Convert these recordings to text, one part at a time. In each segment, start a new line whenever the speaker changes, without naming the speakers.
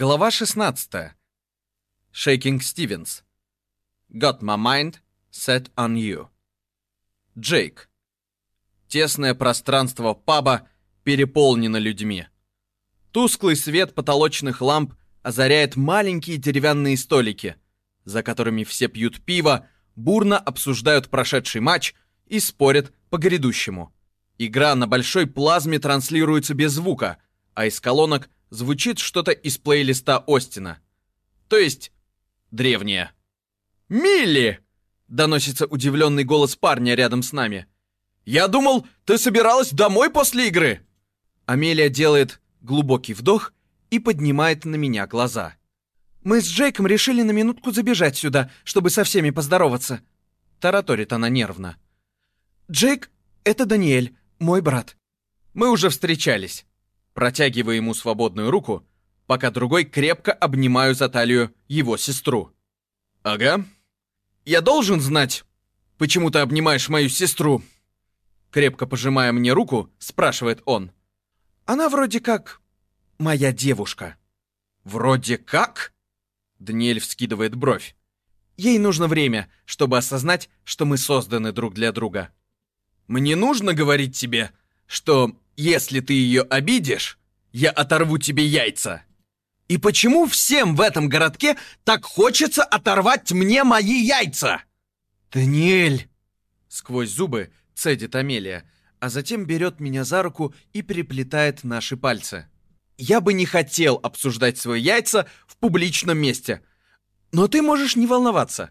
Глава 16. Шейкинг Стивенс. Got my mind set on you. Джейк. Тесное пространство паба переполнено людьми. Тусклый свет потолочных ламп озаряет маленькие деревянные столики, за которыми все пьют пиво, бурно обсуждают прошедший матч и спорят по грядущему. Игра на большой плазме транслируется без звука, а из колонок звучит что-то из плейлиста Остина. То есть, древнее. «Милли!» — доносится удивленный голос парня рядом с нами. «Я думал, ты собиралась домой после игры!» Амелия делает глубокий вдох и поднимает на меня глаза.
«Мы с Джейком решили на минутку забежать сюда, чтобы со всеми поздороваться», — тараторит она нервно. «Джейк — это Даниэль, мой брат.
Мы уже встречались. Протягивая ему свободную руку, пока другой крепко обнимаю за талию его сестру. Ага. Я должен знать, почему ты обнимаешь мою сестру? Крепко пожимая мне руку, спрашивает он.
Она вроде как моя девушка.
Вроде как? Даниэль вскидывает бровь.
Ей нужно время, чтобы осознать, что мы созданы друг для друга.
Мне нужно говорить тебе, что если ты ее обидишь, я оторву тебе яйца. И почему всем в этом городке так хочется оторвать мне мои яйца?
Даниэль! Сквозь зубы цедит Амелия, а затем берет меня за руку и переплетает наши пальцы.
Я бы не хотел обсуждать свои яйца в публичном месте. Но ты можешь не волноваться.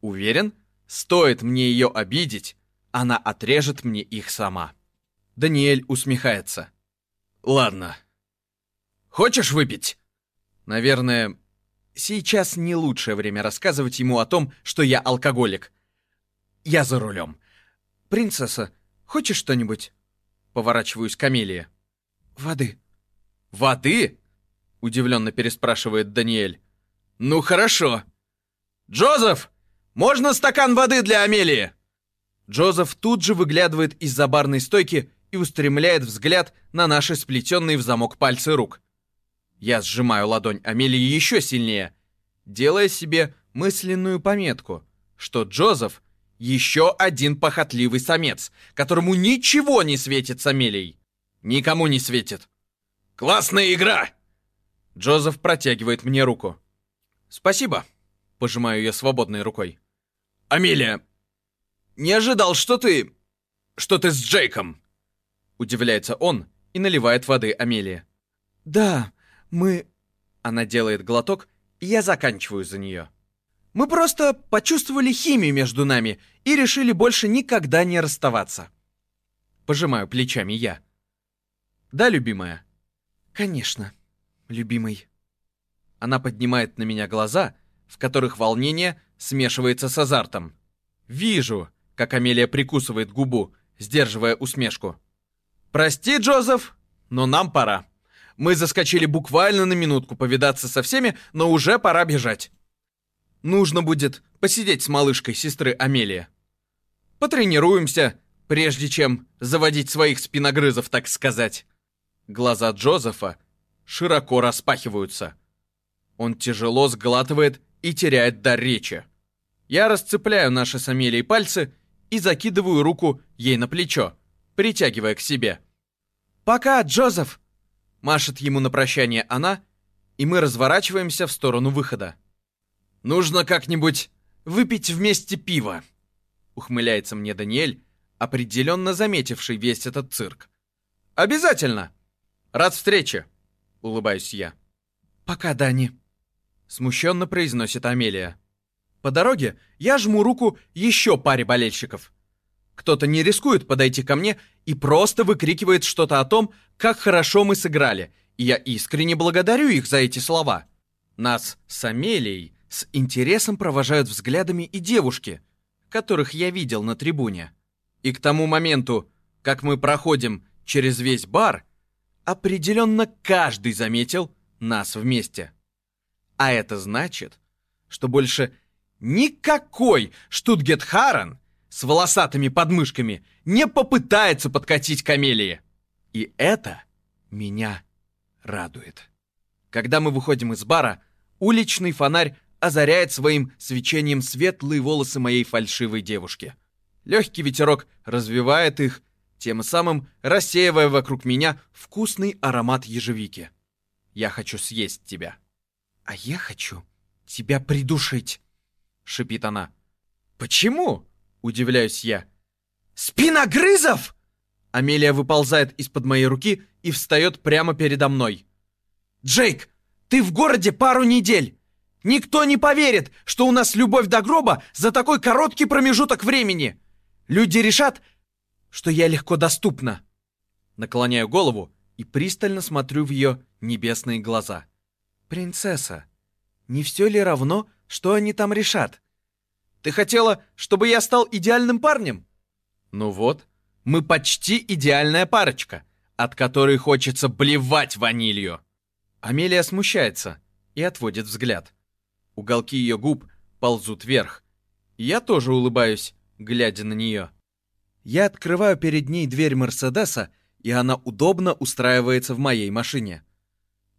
Уверен, стоит мне ее обидеть, она отрежет мне их сама. Даниэль усмехается. Ладно. Хочешь выпить? Наверное, сейчас не лучшее время рассказывать ему о том, что я алкоголик. Я за рулем. Принцесса, хочешь что-нибудь? Поворачиваюсь к Амелии.
Воды.
Воды? Удивленно переспрашивает Даниэль. Ну хорошо. Джозеф, можно стакан воды для Амелии? Джозеф тут же выглядывает из-за барной стойки и устремляет взгляд на наши сплетенные в замок пальцы рук. Я сжимаю ладонь Амелии еще сильнее, делая себе мысленную пометку, что Джозеф еще один похотливый самец, которому ничего не светит с Амелией. Никому не светит. «Классная игра!» Джозеф протягивает мне руку. «Спасибо», — пожимаю я свободной рукой. «Амелия, не ожидал, что ты... что ты с Джейком!» Удивляется он и наливает воды Амелии.
«Да, мы...»
Она делает глоток, и я заканчиваю за нее.
«Мы просто почувствовали химию между нами и решили больше никогда не расставаться».
Пожимаю плечами я. «Да, любимая?»
«Конечно, любимый».
Она поднимает на меня глаза, в которых волнение смешивается с азартом. «Вижу, как Амелия прикусывает губу, сдерживая усмешку. «Прости, Джозеф, но нам пора. Мы заскочили буквально на минутку повидаться со всеми, но уже пора бежать. Нужно будет посидеть с малышкой сестры Амелии. Потренируемся, прежде чем заводить своих спиногрызов, так сказать». Глаза Джозефа широко распахиваются. Он тяжело сглатывает и теряет дар речи. Я расцепляю наши с Амелией пальцы и закидываю руку ей на плечо, притягивая к себе.
«Пока, Джозеф!»
Машет ему на прощание она, и мы разворачиваемся в сторону выхода. «Нужно как-нибудь выпить вместе пиво», ухмыляется мне Даниэль, определенно заметивший весь этот цирк. «Обязательно! Рад встрече!» Улыбаюсь я.
«Пока, Дани!»
Смущенно произносит Амелия. По дороге я жму руку еще паре болельщиков. Кто-то не рискует подойти ко мне и просто выкрикивает что-то о том, как хорошо мы сыграли, и я искренне благодарю их за эти слова. Нас с Амелией с интересом провожают взглядами и девушки, которых я видел на трибуне. И к тому моменту, как мы проходим через весь бар, определенно каждый заметил нас вместе. А это значит, что больше Никакой Штутгет Харен с волосатыми подмышками не попытается подкатить камелии. И это меня радует.
Когда мы выходим из бара, уличный фонарь озаряет своим свечением светлые волосы моей фальшивой девушки. Легкий ветерок развивает их, тем самым рассеивая вокруг меня вкусный аромат ежевики. Я хочу съесть тебя. А я хочу тебя придушить, шипит она. Почему? Удивляюсь я. Спиногрызов! Амелия выползает из-под моей руки и встает прямо передо мной. Джейк, ты в городе пару недель. Никто не поверит, что у нас любовь до гроба за такой короткий промежуток времени. Люди решат, что я легко доступна. Наклоняю голову и пристально смотрю в ее небесные глаза. Принцесса, не все ли равно, что они там решат? Ты хотела, чтобы я стал идеальным парнем? Ну вот, мы почти идеальная парочка, от которой хочется блевать ванилью. Амелия смущается и отводит взгляд. Уголки ее губ ползут вверх. Я тоже улыбаюсь, глядя на нее. Я открываю перед ней дверь Мерседеса, и она удобно устраивается в моей машине.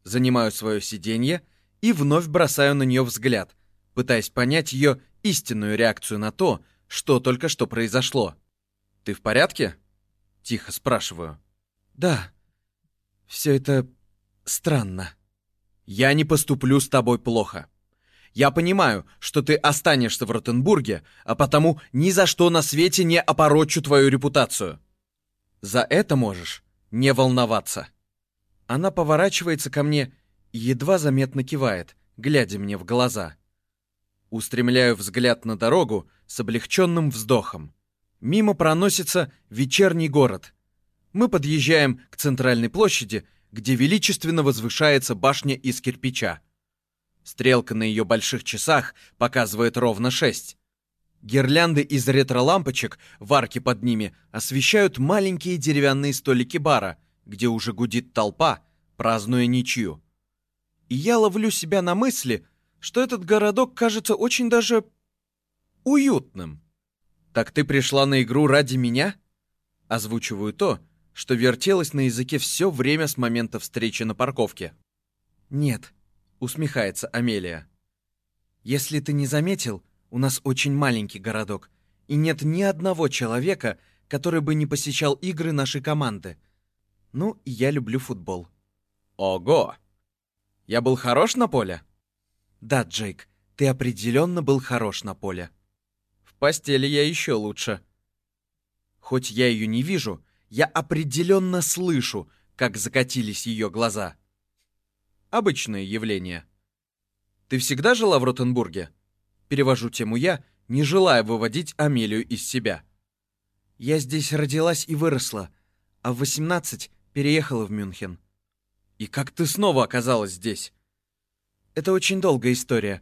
Занимаю свое сиденье и вновь бросаю на нее взгляд, пытаясь понять ее истинную реакцию на то, что только что произошло. «Ты в порядке?» — тихо спрашиваю. «Да. Все это странно. Я не поступлю с тобой плохо. Я понимаю, что ты останешься в Ротенбурге, а потому ни за что на свете не опорочу твою репутацию. За это можешь не волноваться. Она поворачивается ко мне и едва заметно кивает, глядя мне в глаза. Устремляю взгляд на дорогу с облегченным вздохом. Мимо проносится вечерний город. Мы подъезжаем к центральной площади, где величественно возвышается башня из кирпича. Стрелка на ее больших часах показывает ровно шесть. Гирлянды из ретро-лампочек в арке под ними освещают маленькие деревянные столики бара, где уже гудит толпа, празднуя ничью. И я ловлю себя на мысли, что этот городок кажется очень даже уютным. «Так ты пришла на игру ради меня?» Озвучиваю то, что вертелось на языке все время с момента встречи на парковке. «Нет», усмехается Амелия. Если ты не заметил, у нас очень маленький городок, и нет ни одного человека, который бы не посещал игры нашей команды. Ну, и я люблю футбол. Ого! Я был хорош на поле? Да, Джейк, ты определенно был хорош на поле. В постели я еще лучше. Хоть я ее не вижу, я определенно слышу, как закатились ее глаза. Обычное явление. Ты всегда жила в Ротенбурге? Перевожу тему я, не желая выводить Амелию из себя. Я здесь родилась и выросла, а в 18 переехала в Мюнхен. И как ты снова оказалась здесь? Это очень долгая история,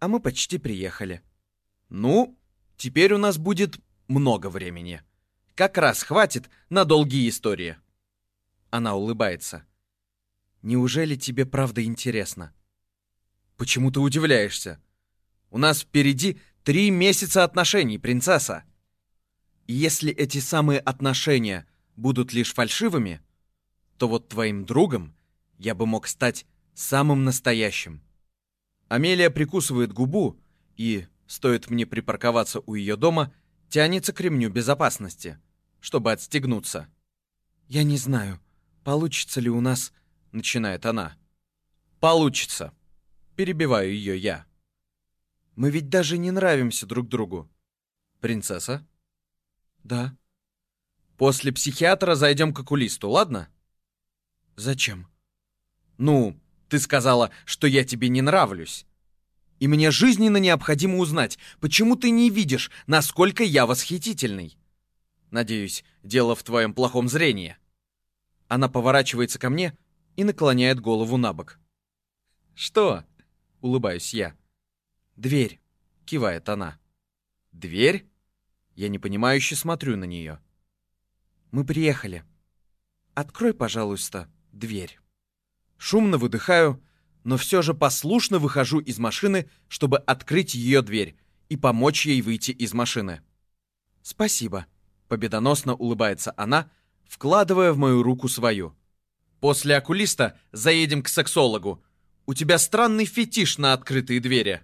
а мы почти приехали. Ну, теперь у нас будет много времени. Как раз хватит на долгие истории. Она улыбается. Неужели тебе правда интересно? Почему ты удивляешься? У нас впереди три месяца отношений, принцесса. И если эти самые отношения будут лишь фальшивыми, то вот твоим другом я бы мог стать самым настоящим. Амелия прикусывает губу и, стоит мне припарковаться у ее дома, тянется к ремню безопасности, чтобы отстегнуться. Я не знаю, получится ли у нас — начинает она. «Получится!» — перебиваю ее я. «Мы ведь даже не нравимся друг другу». «Принцесса?» «Да». «После психиатра зайдем к окулисту, ладно?» «Зачем?» «Ну, ты сказала, что я тебе не нравлюсь. И мне жизненно необходимо узнать, почему ты не видишь, насколько я восхитительный. Надеюсь, дело в твоем плохом зрении». Она поворачивается ко мне и наклоняет голову на бок. «Что?» — улыбаюсь я. «Дверь», — кивает она. «Дверь?» Я непонимающе смотрю на нее. «Мы приехали. Открой, пожалуйста, дверь». Шумно выдыхаю, но все же послушно выхожу из машины, чтобы открыть ее дверь и помочь ей выйти из машины. «Спасибо», — победоносно улыбается она, вкладывая в мою руку свою. После окулиста заедем к сексологу.
У тебя странный фетиш на открытые двери.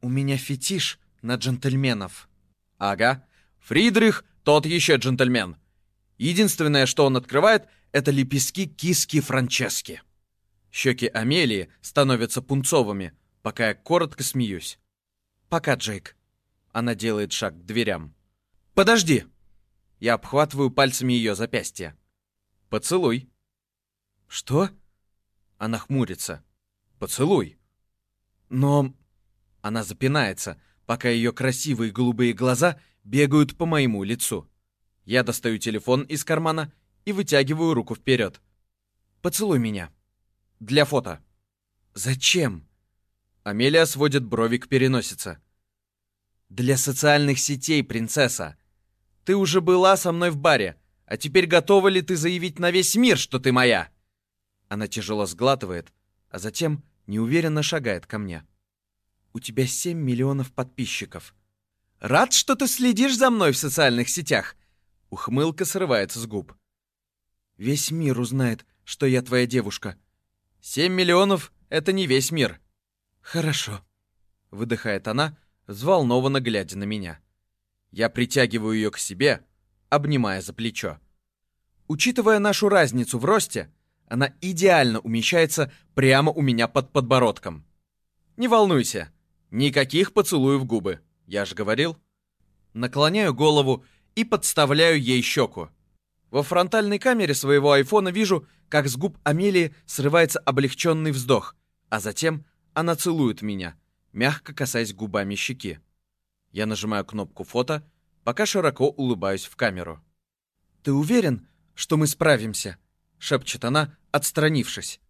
У меня фетиш на джентльменов.
Ага. Фридрих тот еще джентльмен. Единственное, что он открывает, это лепестки киски Франчески. Щеки Амелии становятся пунцовыми, пока я коротко смеюсь.
«Пока, Джейк».
Она делает шаг к дверям. «Подожди!» Я обхватываю пальцами ее запястье. «Поцелуй».
«Что?»
Она хмурится. «Поцелуй».
«Но...»
Она запинается, пока ее красивые голубые глаза бегают по моему лицу. Я достаю телефон из кармана и вытягиваю руку вперед. «Поцелуй меня». Для фото».
«Зачем?»
Амелия сводит брови к переносице.
«Для социальных сетей, принцесса.
Ты уже была со мной в баре, а теперь готова ли ты заявить на весь мир, что ты моя?» Она тяжело сглатывает, а затем неуверенно шагает ко мне.
«У тебя 7 миллионов подписчиков.
Рад, что ты следишь за мной в социальных сетях!» Ухмылка срывается с губ.
«Весь мир узнает, что я твоя девушка»,
Семь миллионов — это не весь мир.
Хорошо.
Выдыхает она, взволнованно глядя на меня. Я притягиваю ее к себе, обнимая за плечо. Учитывая нашу разницу в росте, она идеально умещается прямо у меня под подбородком. Не волнуйся, никаких поцелуев губы, я же говорил. Наклоняю голову и подставляю ей щеку. Во фронтальной камере своего айфона вижу, как с губ Амелии срывается облегченный вздох, а затем она целует меня, мягко касаясь губами щеки. Я нажимаю кнопку фото, пока широко улыбаюсь в камеру.
«Ты уверен, что мы справимся?» — шепчет она, отстранившись.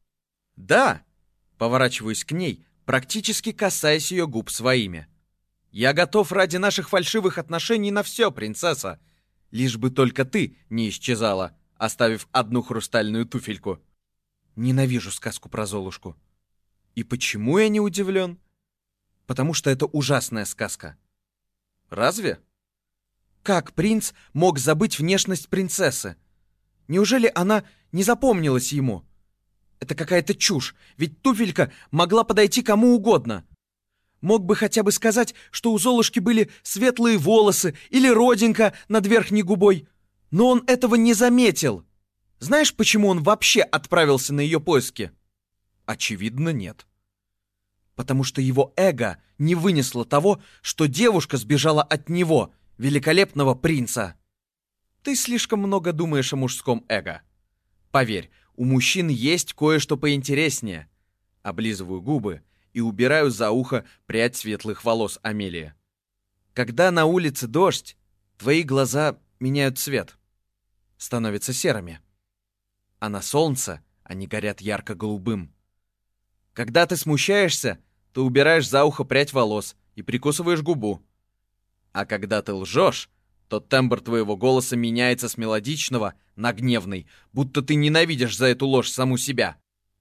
«Да!» — поворачиваюсь к ней, практически касаясь ее губ своими. «Я готов ради наших фальшивых отношений на все, принцесса!» Лишь бы только ты не исчезала, оставив одну хрустальную туфельку.
Ненавижу сказку про Золушку.
И почему я не удивлен?
Потому что это ужасная сказка.
Разве?
Как принц мог забыть внешность принцессы? Неужели она не запомнилась ему? Это какая-то чушь, ведь туфелька могла подойти кому угодно. Мог бы хотя бы сказать, что у Золушки были светлые волосы или родинка над верхней губой. Но он этого не заметил. Знаешь, почему он вообще отправился на ее поиски?
Очевидно, нет.
Потому что его эго не вынесло того, что девушка сбежала от него, великолепного принца.
Ты слишком много думаешь о мужском эго. Поверь, у мужчин есть кое-что поинтереснее. Облизываю губы и убираю за ухо прядь светлых волос Амелии. Когда на улице дождь, твои глаза меняют цвет. Становятся серыми. А на солнце они горят ярко-голубым. Когда ты смущаешься, ты убираешь за ухо прядь волос и прикусываешь губу. А когда ты лжешь, то тембр твоего голоса меняется с мелодичного на гневный, будто ты ненавидишь за эту ложь саму себя.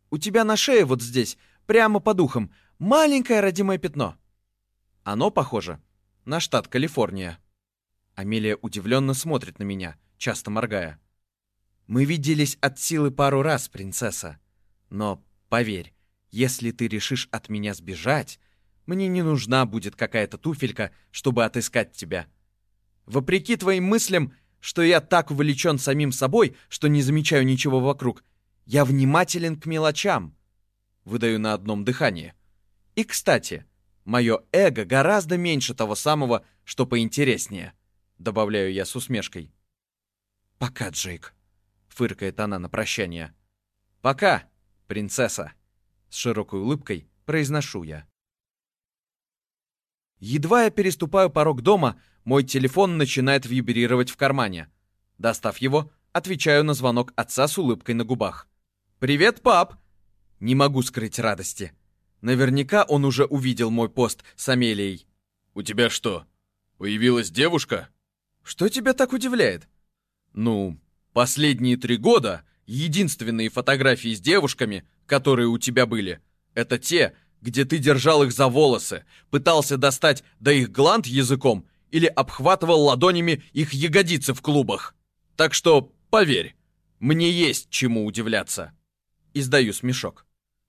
У тебя на шее вот здесь, прямо по духам, Маленькое родимое пятно. Оно похоже на штат Калифорния. Амелия удивленно смотрит на меня, часто моргая. Мы виделись от силы пару раз, принцесса. Но, поверь, если ты решишь от меня сбежать, мне не нужна будет какая-то туфелька, чтобы отыскать тебя. Вопреки твоим мыслям, что я так увлечен самим собой, что не замечаю ничего вокруг, я внимателен к мелочам. Выдаю на одном дыхании. И, кстати, мое эго гораздо меньше того самого, что поинтереснее, добавляю я с усмешкой.
«Пока, Джейк», —
фыркает она на прощание. «Пока, принцесса», — с широкой улыбкой произношу я. Едва я переступаю порог дома, мой телефон начинает вибрировать в кармане. Достав его, отвечаю на звонок отца с улыбкой на губах. «Привет, пап!» Не могу скрыть радости. Наверняка он уже увидел мой пост с Амелией.
«У тебя что, появилась девушка?»
«Что тебя так удивляет?» «Ну, последние три года единственные фотографии с девушками, которые у тебя были, это те, где ты держал их за волосы, пытался достать до их гланд языком или обхватывал ладонями их ягодицы в клубах. Так что, поверь, мне есть чему удивляться». Издаю смешок.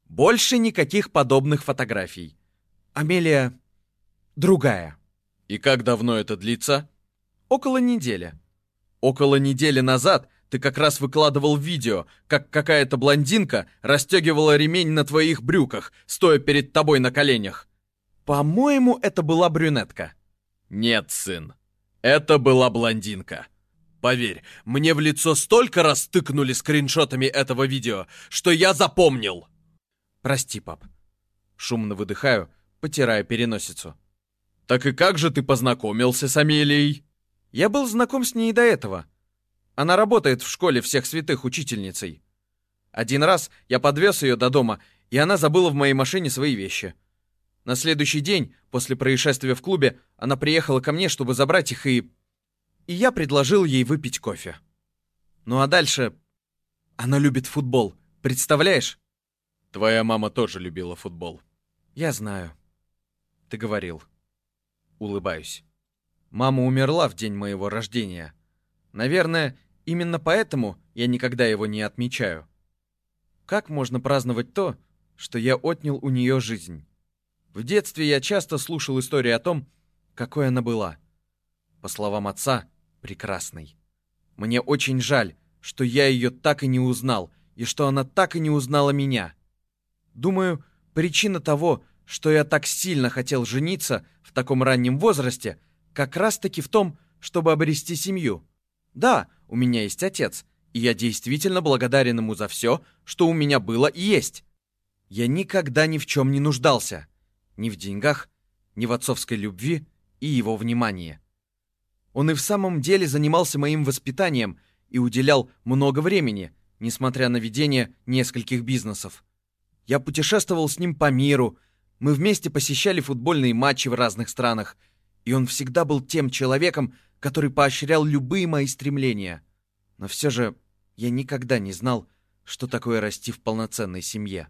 Больше никаких подобных фотографий. Амелия другая.
И как давно это длится?
Около недели.
Около недели назад ты как раз выкладывал видео, как какая-то блондинка расстегивала ремень на твоих брюках, стоя перед тобой на коленях.
По-моему, это была брюнетка.
Нет, сын. Это была блондинка. Поверь, мне в лицо столько раз тыкнули скриншотами этого видео, что я запомнил.
Прости, пап. Шумно выдыхаю, потирая переносицу.
Так и как же ты познакомился с Амелией?
Я был знаком с ней до этого. Она работает в школе всех святых учительницей. Один раз я подвез ее до дома, и она забыла в моей машине свои вещи. На следующий день, после происшествия в клубе, она приехала ко мне, чтобы забрать их, и... И я предложил ей выпить кофе. Ну а дальше... Она любит футбол, представляешь?
Твоя мама тоже любила футбол.
Я знаю. Ты говорил. Улыбаюсь. Мама умерла в день моего рождения. Наверное, именно поэтому я никогда его не отмечаю. Как можно праздновать то, что я отнял у нее жизнь? В детстве я часто слушал истории о том, какой она была. По словам отца, прекрасной. Мне очень жаль, что я ее так и не узнал, и что она так и не узнала меня. Думаю, причина того, что я так сильно хотел жениться в таком раннем возрасте, как раз-таки в том, чтобы обрести семью. Да, у меня есть отец, и я действительно благодарен ему за все, что у меня было и есть. Я никогда ни в чем не нуждался. Ни в деньгах, ни в отцовской любви и его внимании. Он и в самом деле занимался моим воспитанием и уделял много времени, несмотря на ведение нескольких бизнесов. Я путешествовал с ним по миру, мы вместе посещали футбольные матчи в разных странах, и он всегда был тем человеком, который поощрял любые мои стремления. Но все же я никогда не знал, что такое расти в полноценной семье.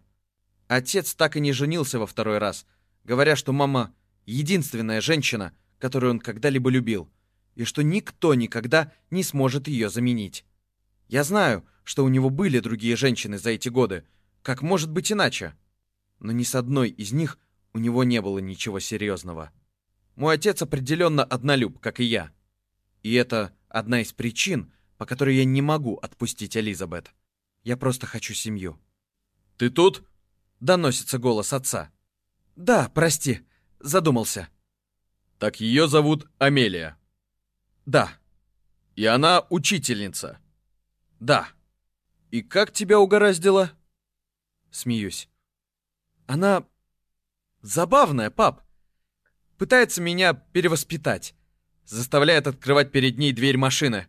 Отец так и не женился во второй раз, говоря, что мама — единственная женщина, которую он когда-либо любил, и что никто никогда не сможет ее заменить. Я знаю, что у него были другие женщины за эти годы, как может быть иначе? Но ни с одной из них у него не было ничего серьезного. Мой отец определенно однолюб, как и я. И это одна из причин, по которой я не могу отпустить Элизабет. Я просто хочу семью.
«Ты тут?»
— доносится голос отца. «Да, прости, задумался».
«Так ее зовут Амелия?»
«Да».
«И она учительница?»
«Да».
«И как тебя угораздило?»
Смеюсь. «Она забавная, пап. Пытается меня перевоспитать. Заставляет открывать перед ней дверь машины».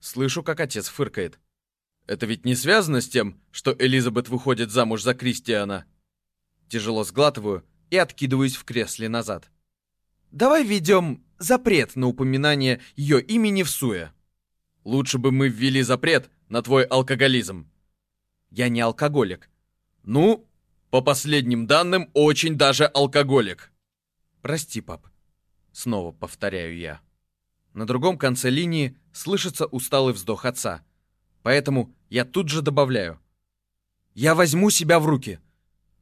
Слышу, как отец фыркает.
«Это ведь не связано с тем, что Элизабет выходит замуж за Кристиана?»
Тяжело сглатываю и откидываюсь в кресле назад. Давай введем запрет на упоминание ее имени в суе.
Лучше бы мы ввели запрет на твой алкоголизм.
Я не алкоголик.
Ну, по последним данным, очень даже алкоголик.
Прости, пап. Снова повторяю я. На другом конце линии слышится усталый вздох отца. Поэтому я тут же добавляю. Я возьму себя в руки.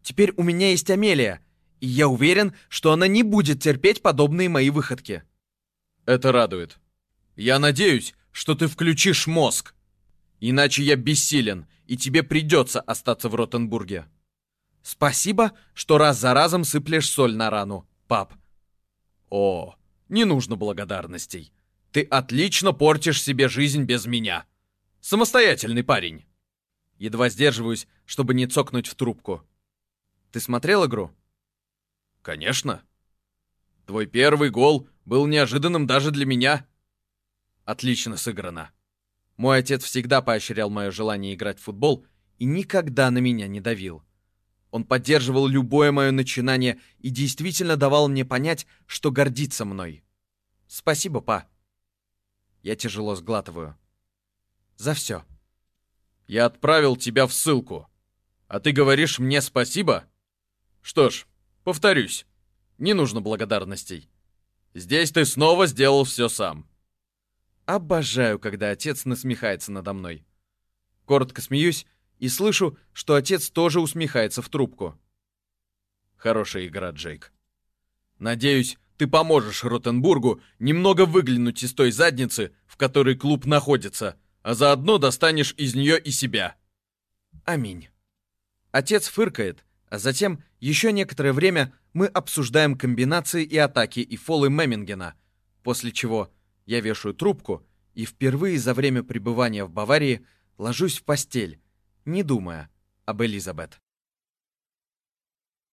Теперь у меня есть Амелия, и я уверен, что она не будет терпеть подобные мои выходки.
Это радует. Я надеюсь, что ты включишь мозг. Иначе я бессилен, и тебе придется остаться в Ротенбурге.
Спасибо, что раз за разом сыплешь соль на рану, пап.
О, не нужно благодарностей. Ты отлично портишь себе жизнь без меня. Самостоятельный парень.
Едва сдерживаюсь, чтобы не цокнуть в трубку. Ты смотрел игру?
Конечно. Твой первый гол был неожиданным даже для меня.
Отлично сыграно. Мой отец всегда поощрял мое желание играть в футбол и никогда на меня не давил. Он поддерживал любое мое начинание и действительно давал мне понять, что гордится мной. Спасибо, па. Я тяжело сглатываю. За все.
Я отправил тебя в ссылку. А ты говоришь мне спасибо? Что ж, повторюсь, не нужно благодарностей. Здесь ты снова сделал все сам.
Обожаю, когда отец насмехается надо мной. Коротко смеюсь и слышу, что отец тоже усмехается в трубку.
Хорошая игра, Джейк. Надеюсь, ты поможешь Ротенбургу немного выглянуть из той задницы, в которой клуб находится, а заодно достанешь из нее и себя.
Аминь. Отец фыркает, а затем еще некоторое время мы обсуждаем комбинации и атаки и фолы Мемингена, после чего я вешаю трубку и впервые за время пребывания в Баварии ложусь в постель, не думая об Элизабет.